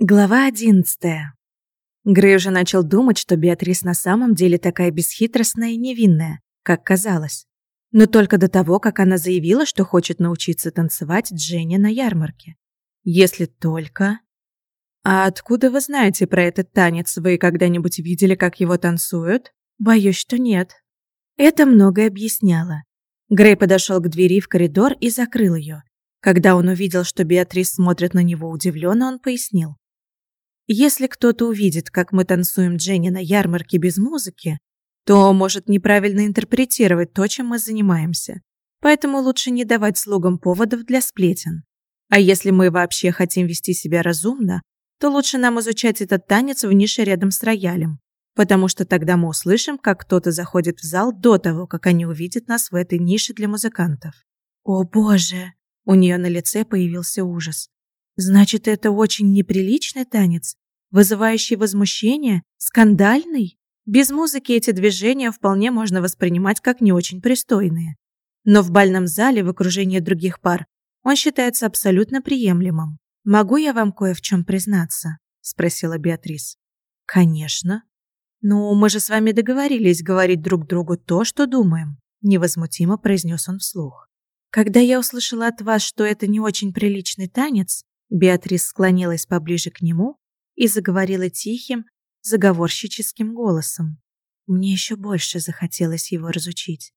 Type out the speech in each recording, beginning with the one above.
Глава одиннадцатая. Грей уже начал думать, что Беатрис на самом деле такая бесхитростная и невинная, как казалось. Но только до того, как она заявила, что хочет научиться танцевать Дженни на ярмарке. Если только... А откуда вы знаете про этот танец? Вы когда-нибудь видели, как его танцуют? Боюсь, что нет. Это многое объясняло. Грей подошел к двери в коридор и закрыл ее. Когда он увидел, что Беатрис смотрит на него удивленно, он пояснил. Если кто-то увидит, как мы танцуем Дженни на ярмарке без музыки, то может неправильно интерпретировать то, чем мы занимаемся. Поэтому лучше не давать слугам поводов для сплетен. А если мы вообще хотим вести себя разумно, то лучше нам изучать этот танец в нише рядом с роялем, потому что тогда мы услышим, как кто-то заходит в зал до того, как они увидят нас в этой нише для музыкантов. О боже! У нее на лице появился ужас. Значит, это очень неприличный танец, вызывающий возмущение, скандальный? Без музыки эти движения вполне можно воспринимать как не очень пристойные. Но в бальном зале в окружении других пар он считается абсолютно приемлемым. «Могу я вам кое в чем признаться?» – спросила Беатрис. «Конечно. Ну, мы же с вами договорились говорить друг другу то, что думаем», – невозмутимо произнес он вслух. «Когда я услышала от вас, что это не очень приличный танец, Беатрис склонилась поближе к нему и заговорила тихим, заговорщическим голосом. Мне еще больше захотелось его разучить.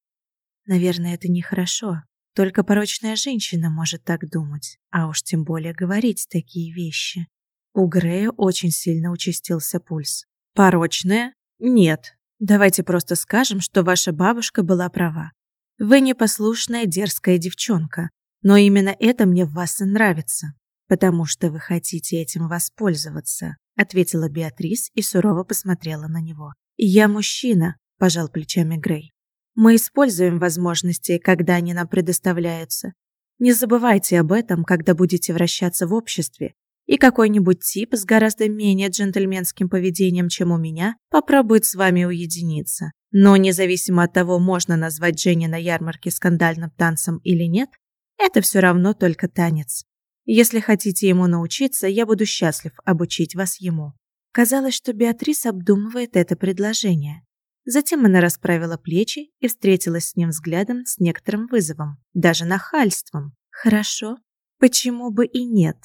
Наверное, это нехорошо. Только порочная женщина может так думать, а уж тем более говорить такие вещи. У Грея очень сильно участился пульс. Порочная? Нет. Давайте просто скажем, что ваша бабушка была права. Вы непослушная дерзкая девчонка, но именно это мне в вас и нравится потому что вы хотите этим воспользоваться», ответила Беатрис и сурово посмотрела на него. «Я мужчина», – пожал плечами Грей. «Мы используем возможности, когда они нам предоставляются. Не забывайте об этом, когда будете вращаться в обществе, и какой-нибудь тип с гораздо менее джентльменским поведением, чем у меня, попробует с вами уединиться. Но независимо от того, можно назвать Дженни на ярмарке скандальным танцем или нет, это все равно только танец. Если хотите ему научиться, я буду счастлив обучить вас ему». Казалось, что Беатрис обдумывает это предложение. Затем она расправила плечи и встретилась с ним взглядом с некоторым вызовом, даже нахальством. «Хорошо. Почему бы и нет?»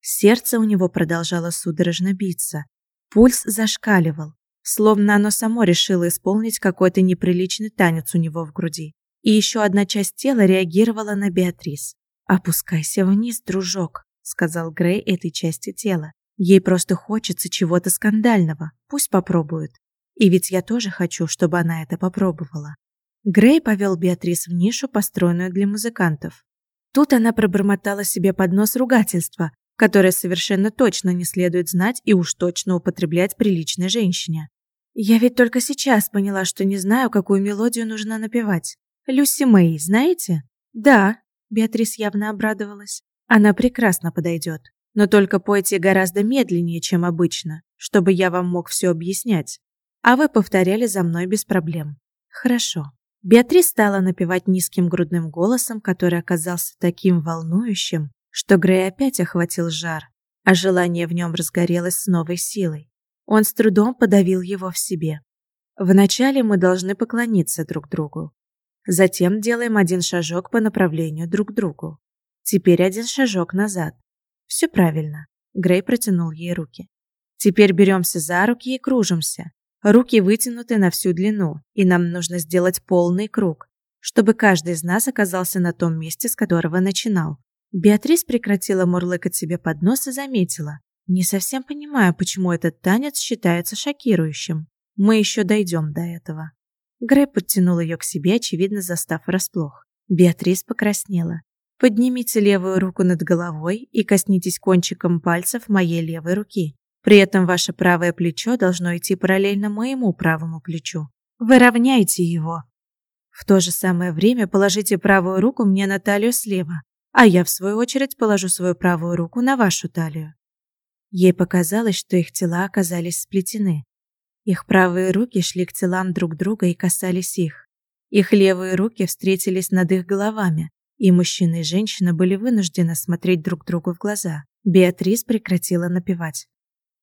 Сердце у него продолжало судорожно биться. Пульс зашкаливал, словно оно само решило исполнить какой-то неприличный танец у него в груди. И еще одна часть тела реагировала на Беатрис. «Опускайся вниз, дружок», — сказал Грей этой части тела. «Ей просто хочется чего-то скандального. Пусть попробует. И ведь я тоже хочу, чтобы она это попробовала». Грей повел Беатрис в нишу, построенную для музыкантов. Тут она пробормотала себе под нос ругательства, которое совершенно точно не следует знать и уж точно употреблять приличной женщине. Я ведь только сейчас поняла, что не знаю, какую мелодию нужно напевать. Люси Мэй, знаете? Да, Беатрис явно обрадовалась. Она прекрасно подойдет. Но только пойте гораздо медленнее, чем обычно, чтобы я вам мог все объяснять. А вы повторяли за мной без проблем. Хорошо. Беатрис стала напевать низким грудным голосом, который оказался таким волнующим, что Грей опять охватил жар, а желание в нем разгорелось с новой силой. Он с трудом подавил его в себе. Вначале мы должны поклониться друг другу. Затем делаем один шажок по направлению друг к другу. Теперь один шажок назад. Все правильно. Грей протянул ей руки. Теперь беремся за руки и кружимся. Руки вытянуты на всю длину, и нам нужно сделать полный круг, чтобы каждый из нас оказался на том месте, с которого начинал. Беатрис прекратила мурлыкать себе под нос и заметила. Не совсем понимаю, почему этот танец считается шокирующим. Мы еще дойдем до этого. Грей подтянул ее к себе, очевидно, застав врасплох. Беатрис покраснела. «Поднимите левую руку над головой и коснитесь кончиком пальцев моей левой руки. При этом ваше правое плечо должно идти параллельно моему правому плечу. Выровняйте его. В то же самое время положите правую руку мне на талию слева, а я, в свою очередь, положу свою правую руку на вашу талию». Ей показалось, что их тела оказались сплетены. Их правые руки шли к телам друг друга и касались их. Их левые руки встретились над их головами, и мужчина и женщина были вынуждены смотреть друг другу в глаза. Беатрис прекратила напевать.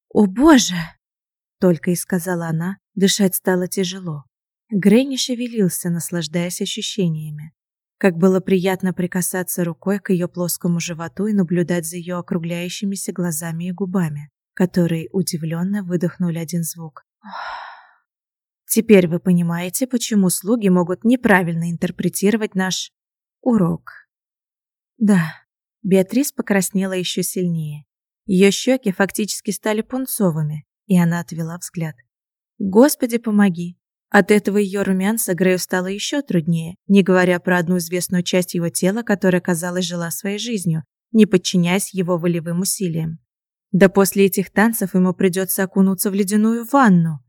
«О боже!» — только и сказала она, дышать стало тяжело. Грей не шевелился, наслаждаясь ощущениями. Как было приятно прикасаться рукой к ее плоскому животу и наблюдать за ее округляющимися глазами и губами, которые удивленно выдохнули один звук. Теперь вы понимаете, почему слуги могут неправильно интерпретировать наш урок. Да, Беатрис покраснела еще сильнее. Ее щеки фактически стали пунцовыми, и она отвела взгляд. Господи, помоги. От этого ее румянца Грею стало еще труднее, не говоря про одну известную часть его тела, которая, казалось, жила своей жизнью, не подчиняясь его волевым усилиям. Да после этих танцев ему придется окунуться в ледяную ванну.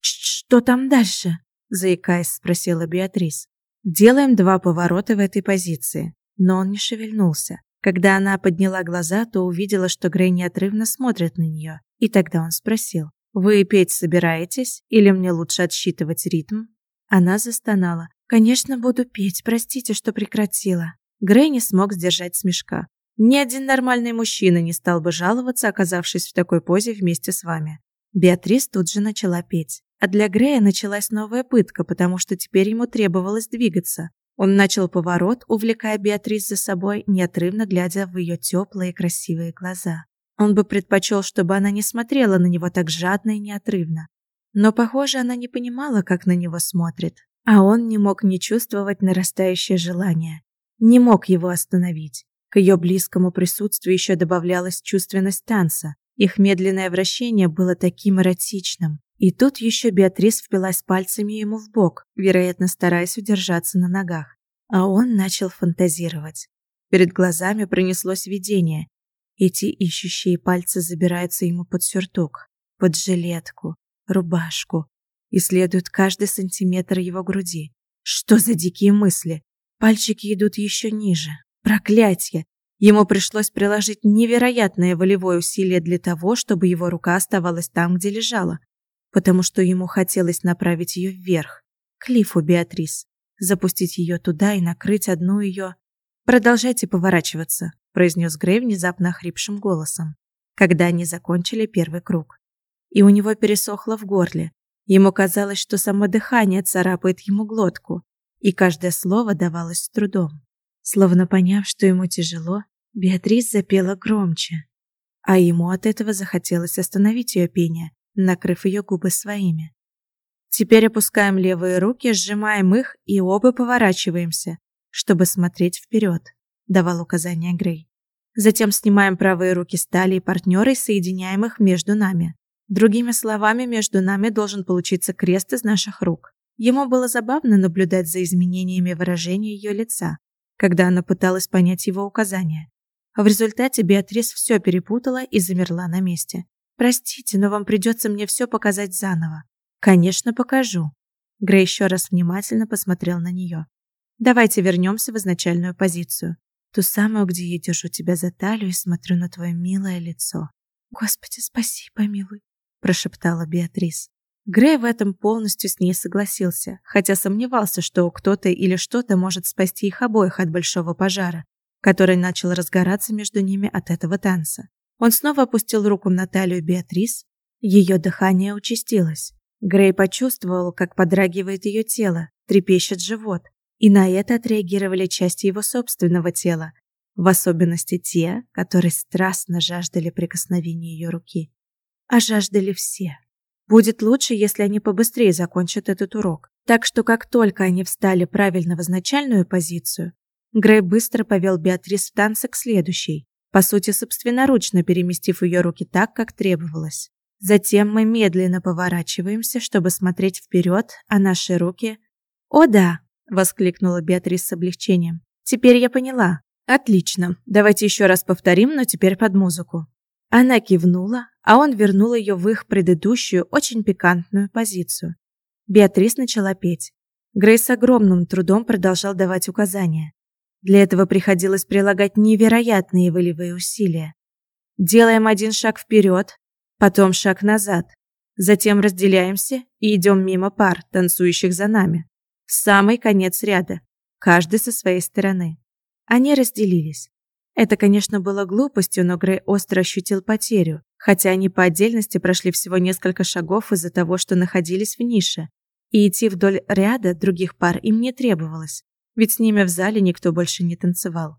«Что там дальше?» – заикаясь, спросила Беатрис. «Делаем два поворота в этой позиции». Но он не шевельнулся. Когда она подняла глаза, то увидела, что Грей неотрывно смотрит на нее. И тогда он спросил, «Вы петь собираетесь или мне лучше отсчитывать ритм?» Она застонала. «Конечно, буду петь. Простите, что прекратила». Грей не смог сдержать смешка. «Ни один нормальный мужчина не стал бы жаловаться, оказавшись в такой позе вместе с вами». Беатрис тут же начала петь. А для Грея началась новая пытка, потому что теперь ему требовалось двигаться. Он начал поворот, увлекая Беатрис за собой, неотрывно глядя в ее теплые красивые глаза. Он бы предпочел, чтобы она не смотрела на него так жадно и неотрывно. Но, похоже, она не понимала, как на него смотрит. А он не мог не чувствовать нарастающее желание. Не мог его остановить. Ее близкому присутствию еще добавлялась чувственность танца. Их медленное вращение было таким эротичным. И тут еще Беатрис впилась пальцами ему в бок, вероятно, стараясь удержаться на ногах. А он начал фантазировать. Перед глазами пронеслось видение. Эти ищущие пальцы забираются ему под сюртук, под жилетку, рубашку, исследуют каждый сантиметр его груди. Что за дикие мысли? Пальчики идут еще ниже. Проклятье! Ему пришлось приложить невероятное волевое усилие для того, чтобы его рука оставалась там, где лежала потому что ему хотелось направить ее вверх, к лифу Беатрис, запустить ее туда и накрыть одну ее... «Продолжайте поворачиваться», – произнес Грей внезапно охрипшим голосом, когда они закончили первый круг. И у него пересохло в горле. Ему казалось, что само дыхание царапает ему глотку, и каждое слово давалось с трудом. Словно поняв, что ему тяжело, Беатрис запела громче, а ему от этого захотелось остановить ее пение, накрыв ее губы своими. Теперь опускаем левые руки, сжимаем их и оба поворачиваемся, чтобы смотреть вперед, давал указание Грей. Затем снимаем правые руки с талии партнера и соединяем их между нами. Другими словами, между нами должен получиться крест из наших рук. Ему было забавно наблюдать за изменениями выражения ее лица, когда она пыталась понять его указания. В результате Беатрис все перепутала и замерла на месте. Простите, но вам придется мне все показать заново. Конечно, покажу. Грей еще раз внимательно посмотрел на нее. Давайте вернемся в изначальную позицию. Ту самую, где я держу тебя за талию и смотрю на твое милое лицо. Господи, спаси, помилуй, прошептала Беатрис. Грей в этом полностью с ней согласился, хотя сомневался, что кто-то или что-то может спасти их обоих от большого пожара, который начал разгораться между ними от этого танца. Он снова опустил руку на талию Беатрис. Ее дыхание участилось. Грей почувствовал, как подрагивает ее тело, трепещет живот. И на это отреагировали части его собственного тела, в особенности те, которые страстно жаждали прикосновения ее руки. А жаждали все. Будет лучше, если они побыстрее закончат этот урок. Так что как только они встали правильно в изначальную позицию, Грей быстро повел Беатрис в танце к следующей, по сути, собственноручно переместив ее руки так, как требовалось. Затем мы медленно поворачиваемся, чтобы смотреть вперед, а наши руки... «О да!» – воскликнула Беатрис с облегчением. «Теперь я поняла. Отлично. Давайте еще раз повторим, но теперь под музыку». Она кивнула, а он вернул ее в их предыдущую, очень пикантную позицию. Беатрис начала петь. Грейс с огромным трудом продолжал давать указания. Для этого приходилось прилагать невероятные волевые усилия. Делаем один шаг вперед, потом шаг назад. Затем разделяемся и идем мимо пар, танцующих за нами. В самый конец ряда, каждый со своей стороны. Они разделились. Это, конечно, было глупостью, но Грей остро ощутил потерю, хотя они по отдельности прошли всего несколько шагов из-за того, что находились в нише. И идти вдоль ряда других пар им не требовалось, ведь с ними в зале никто больше не танцевал.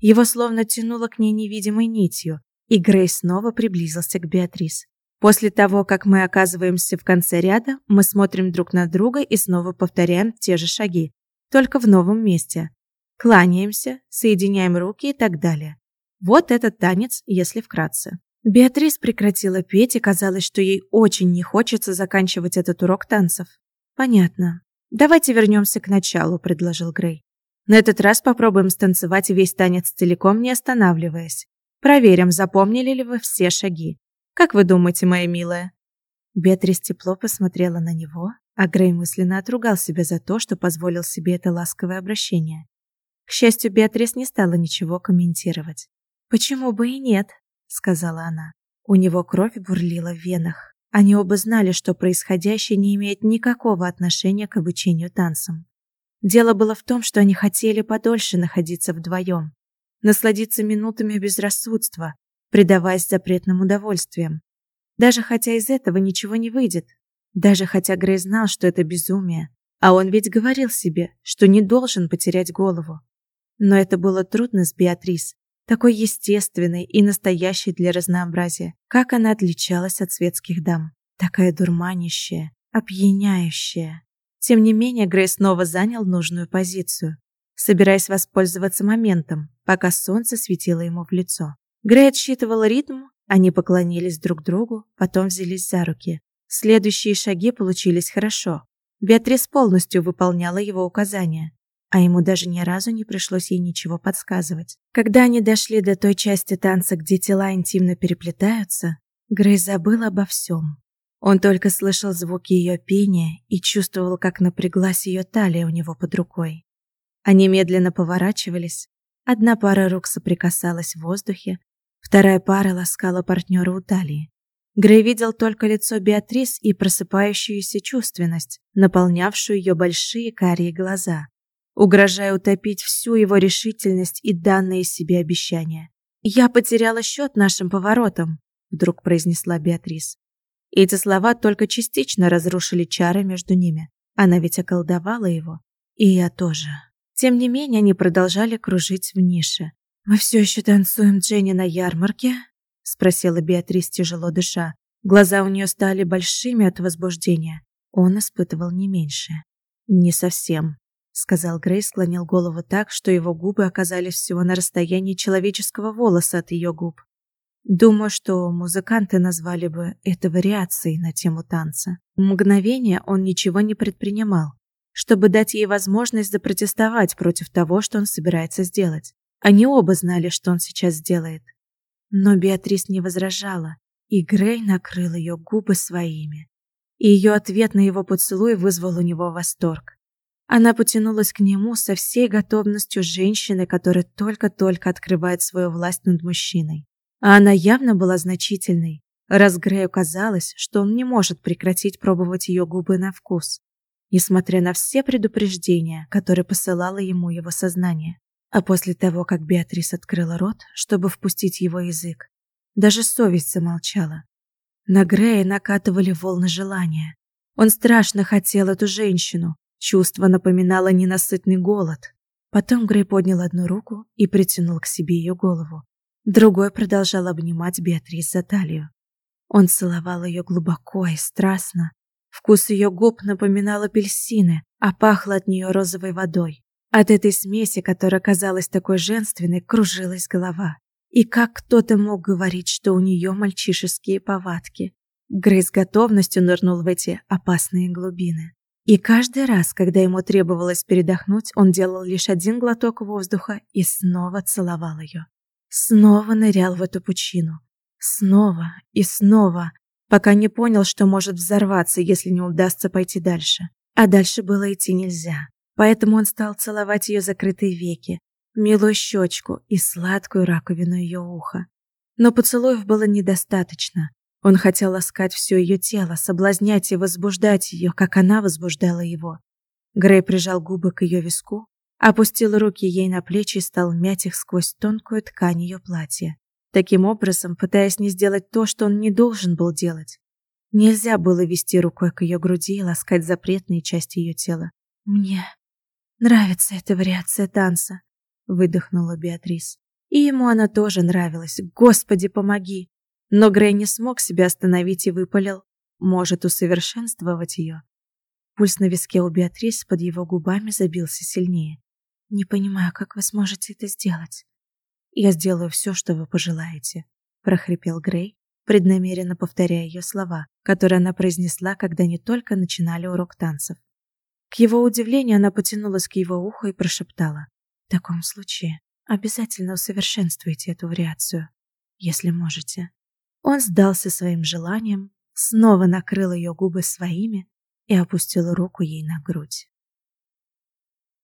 Его словно тянуло к ней невидимой нитью, и Грей снова приблизился к Беатрис. После того, как мы оказываемся в конце ряда, мы смотрим друг на друга и снова повторяем те же шаги, только в новом месте. Кланяемся, соединяем руки и так далее. Вот этот танец, если вкратце. Беатрис прекратила петь, и казалось, что ей очень не хочется заканчивать этот урок танцев. Понятно. Давайте вернемся к началу, предложил Грей. На этот раз попробуем станцевать весь танец целиком, не останавливаясь. Проверим, запомнили ли вы все шаги. Как вы думаете, моя милая? Беатрис тепло посмотрела на него, а Грей мысленно отругал себя за то, что позволил себе это ласковое обращение. К счастью, Беатрис не стала ничего комментировать. «Почему бы и нет?» — сказала она. У него кровь бурлила в венах. Они оба знали, что происходящее не имеет никакого отношения к обучению танцам. Дело было в том, что они хотели подольше находиться вдвоем, насладиться минутами безрассудства, предаваясь запретным удовольствиям. Даже хотя из этого ничего не выйдет, даже хотя Грей знал, что это безумие, а он ведь говорил себе, что не должен потерять голову. Но это было трудно с Беатрис, такой естественной и настоящей для разнообразия. Как она отличалась от светских дам. Такая дурманящая, опьяняющая. Тем не менее, Грей снова занял нужную позицию, собираясь воспользоваться моментом, пока солнце светило ему в лицо. Грей отсчитывал ритм, они поклонились друг другу, потом взялись за руки. Следующие шаги получились хорошо. Беатрис полностью выполняла его указания а ему даже ни разу не пришлось ей ничего подсказывать. Когда они дошли до той части танца, где тела интимно переплетаются, Грей забыл обо всем. Он только слышал звуки ее пения и чувствовал, как напряглась ее талия у него под рукой. Они медленно поворачивались. Одна пара рук соприкасалась в воздухе, вторая пара ласкала партнера у талии. Грей видел только лицо Беатрис и просыпающуюся чувственность, наполнявшую ее большие карие глаза угрожая утопить всю его решительность и данные себе обещания. «Я потеряла счет нашим поворотам», — вдруг произнесла Беатрис. эти слова только частично разрушили чары между ними. Она ведь околдовала его. И я тоже. Тем не менее, они продолжали кружить в нише. «Мы все еще танцуем Дженни на ярмарке?» — спросила Беатрис, тяжело дыша. Глаза у нее стали большими от возбуждения. Он испытывал не меньше. «Не совсем», сказал Грей, склонил голову так, что его губы оказались всего на расстоянии человеческого волоса от ее губ. Думаю, что музыканты назвали бы это вариацией на тему танца. Мгновение он ничего не предпринимал, чтобы дать ей возможность запротестовать против того, что он собирается сделать. Они оба знали, что он сейчас сделает. Но Беатрис не возражала, и Грей накрыл ее губы своими. И ее ответ на его поцелуй вызвал у него восторг. Она потянулась к нему со всей готовностью женщины, которая только-только открывает свою власть над мужчиной. А она явно была значительной, раз Грею казалось, что он не может прекратить пробовать ее губы на вкус, несмотря на все предупреждения, которые посылало ему его сознание. А после того, как Беатрис открыла рот, чтобы впустить его язык, даже совесть замолчала. На Грея накатывали волны желания. Он страшно хотел эту женщину, Чувство напоминало ненасытный голод. Потом Грей поднял одну руку и притянул к себе ее голову. Другой продолжал обнимать Беатрис за талию. Он целовал ее глубоко и страстно. Вкус ее губ напоминал апельсины, а пахло от нее розовой водой. От этой смеси, которая казалась такой женственной, кружилась голова. И как кто-то мог говорить, что у нее мальчишеские повадки? Грей с готовностью нырнул в эти опасные глубины. И каждый раз, когда ему требовалось передохнуть, он делал лишь один глоток воздуха и снова целовал ее. Снова нырял в эту пучину. Снова и снова, пока не понял, что может взорваться, если не удастся пойти дальше. А дальше было идти нельзя. Поэтому он стал целовать ее закрытые веки, милую щечку и сладкую раковину ее уха. Но поцелуев было недостаточно. Он хотел ласкать все ее тело, соблазнять и возбуждать ее, как она возбуждала его. Грей прижал губы к ее виску, Опустил руки ей на плечи и стал мять их сквозь тонкую ткань ее платья. Таким образом, пытаясь не сделать то, что он не должен был делать. Нельзя было вести рукой к ее груди и ласкать запретные части ее тела. «Мне нравится эта вариация танца», — выдохнула Беатрис. И ему она тоже нравилась. Господи, помоги! Но Грей не смог себя остановить и выпалил. Может усовершенствовать ее. Пульс на виске у Беатрис под его губами забился сильнее. «Не понимаю, как вы сможете это сделать?» «Я сделаю все, что вы пожелаете», — прохрипел Грей, преднамеренно повторяя ее слова, которые она произнесла, когда не только начинали урок танцев. К его удивлению, она потянулась к его уху и прошептала. «В таком случае обязательно усовершенствуйте эту вариацию, если можете». Он сдался своим желаниям, снова накрыл ее губы своими и опустил руку ей на грудь.